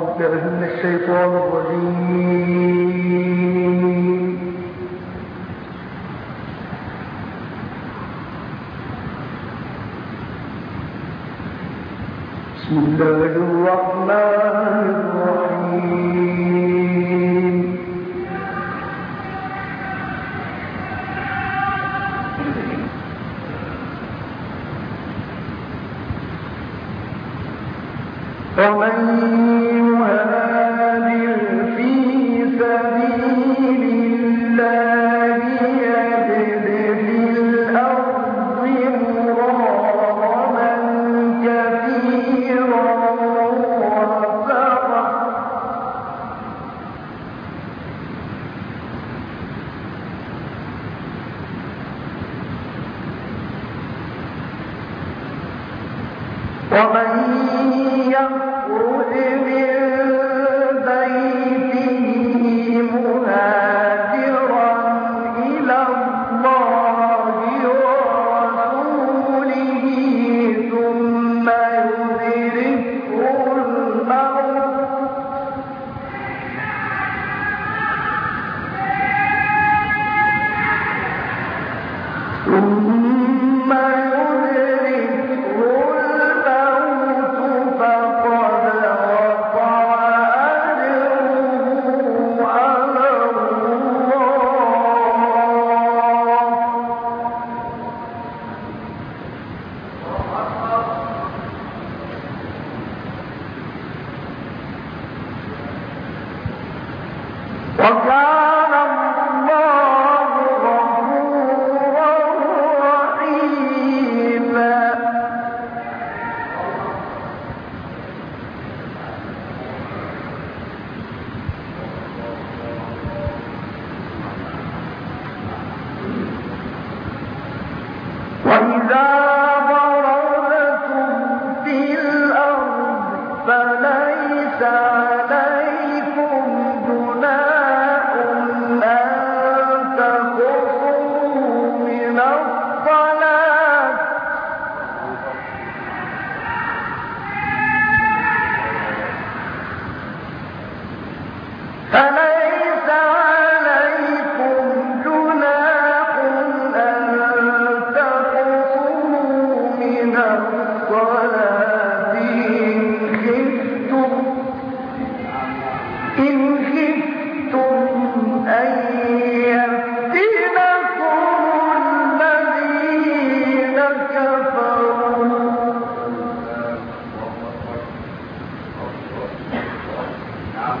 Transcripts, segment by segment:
بالله من الشيطان الرجيم. بسم الله الرحمن الرحيم.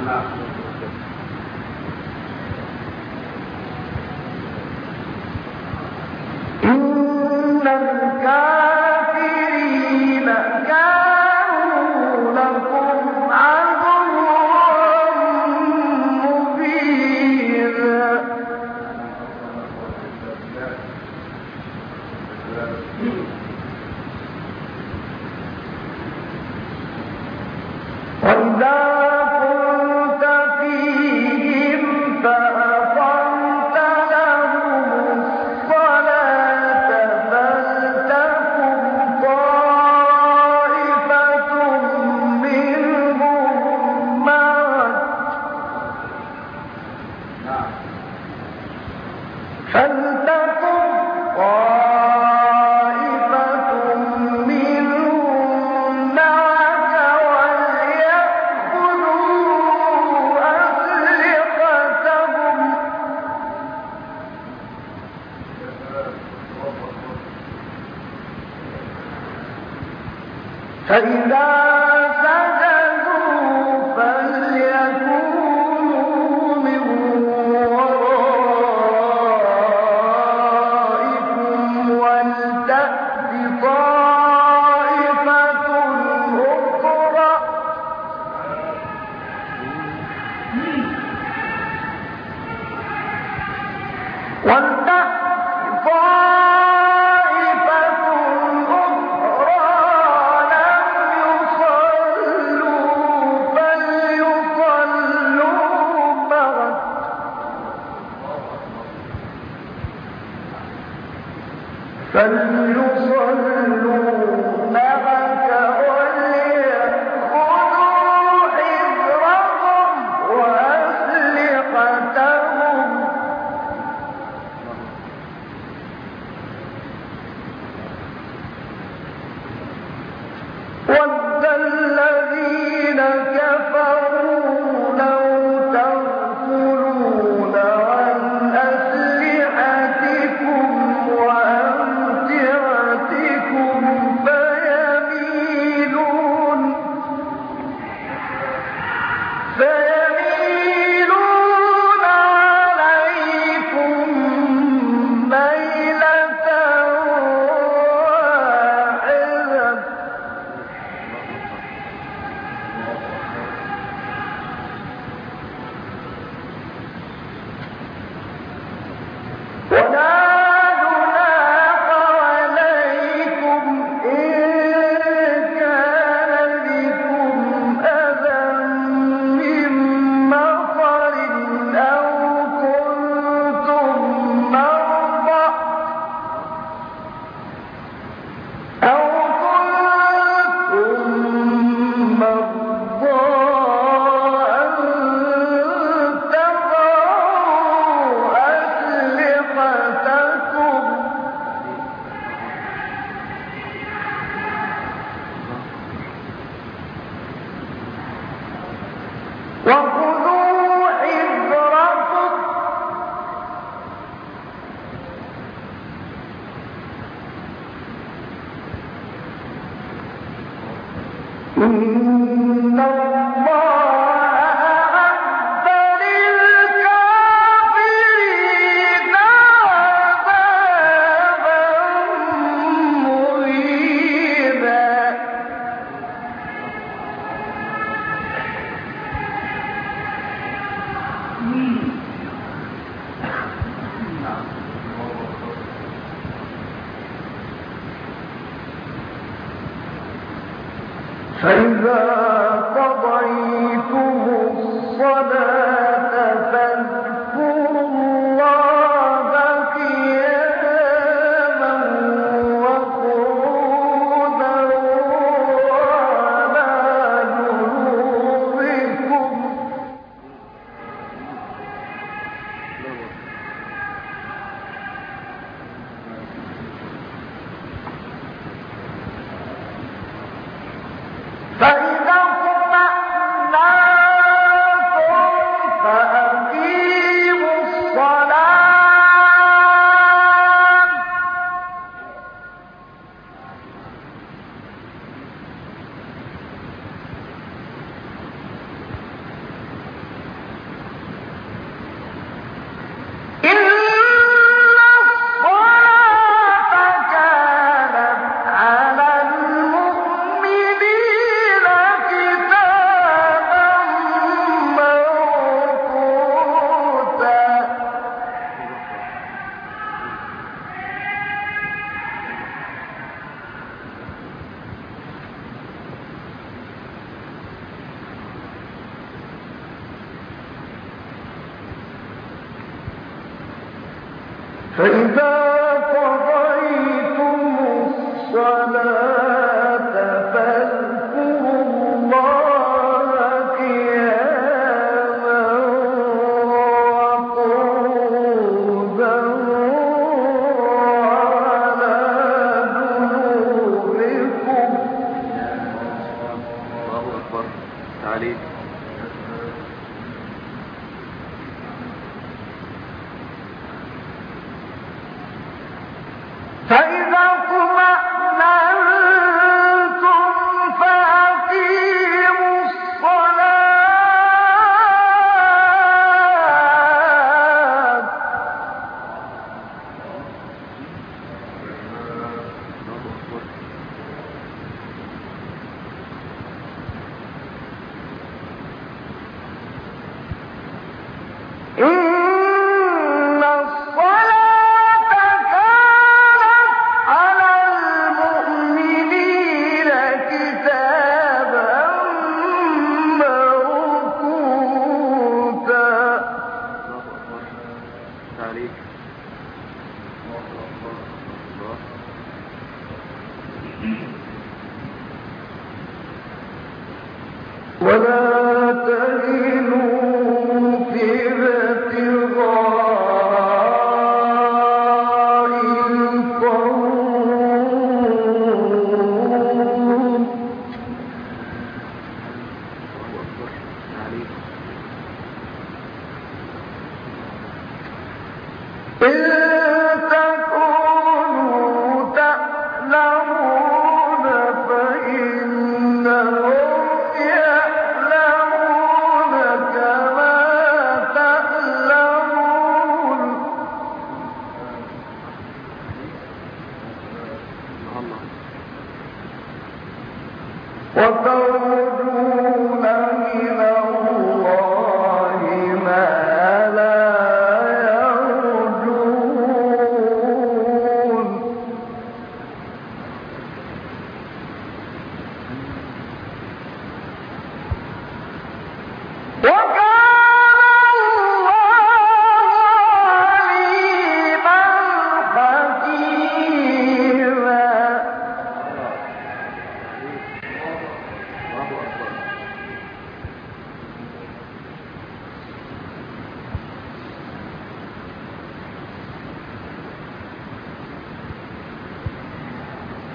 الله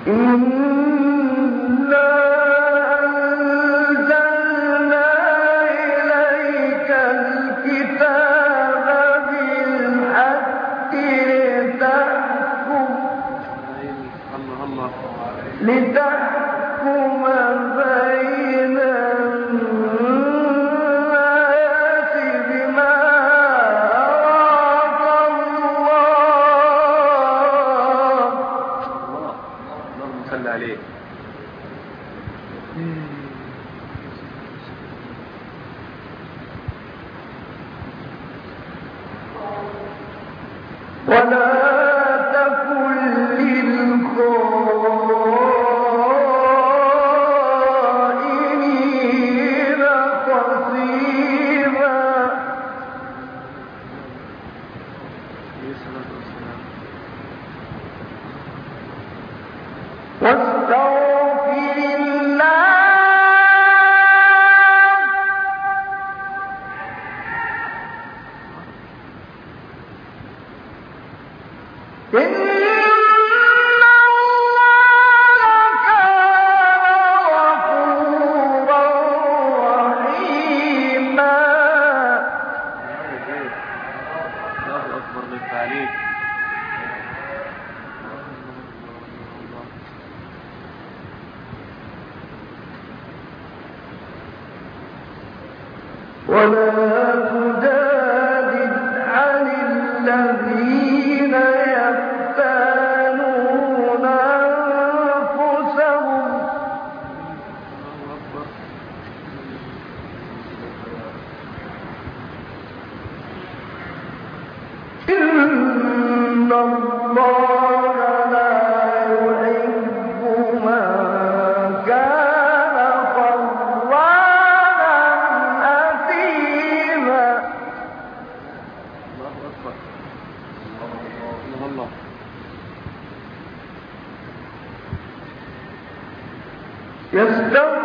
إنا ولا Nós estamos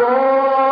Oh!